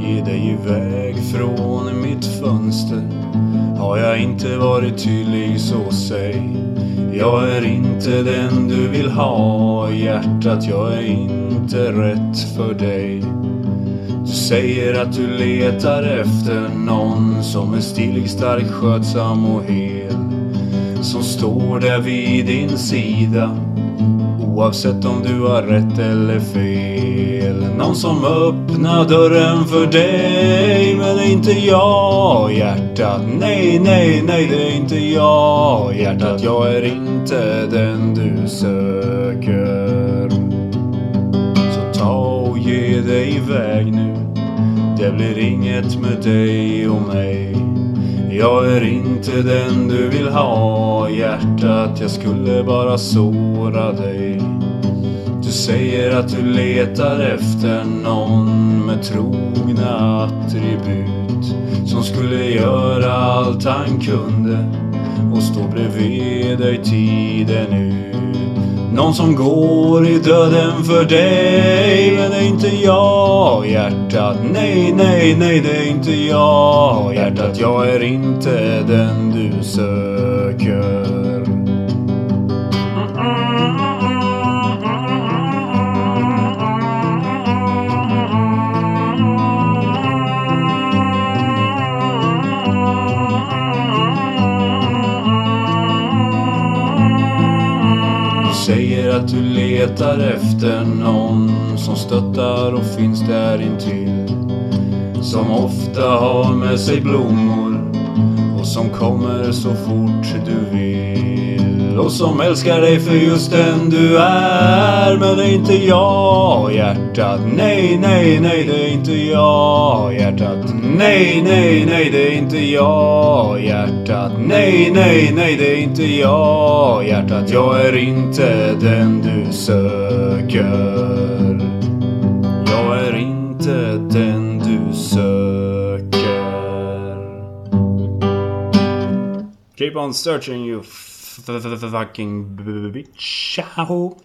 ge dig iväg från mitt fönster. Har jag inte varit tydlig så säg. Jag är inte den du vill ha i hjärtat. Jag är inte rätt för dig. Du säger att du letar efter någon som är stilig, stark, skötsam och hel. Som står där vid din sida. Oavsett om du har rätt eller fel. Någon som öppnar dörren för dig. Men det är inte jag hjärtat. Nej, nej, nej det är inte jag hjärtat. Jag är inte den du söker. Så ta och ge dig iväg nu. Det blir inget med dig och mig. Jag är inte den du vill ha hjärtat. Jag skulle bara såra dig. Du säger att du letar efter någon med trogna attribut. Som skulle göra allt han kunde och stå bredvid dig tiden ut. Någon som går i döden för dig. Men det är inte jag hjärtat. Nej, nej, nej det är inte jag hjärtat. Jag är inte den du söker. Letar efter någon som stöttar och finns där intill. Som ofta har med sig blommor och som kommer så fort du vill. Och som älskar dig för just den du är. Men det är inte jag hjärtat. Nej, nej, nej det är inte jag hjärtat. Nej, nej, nej det är inte jag hjärtat. Nej, nej, nej det är inte jag hjärtat. Jag är inte den du söker. Jag är inte den du söker. Keep on searching you f- f- f- fucking bitch. Ciao.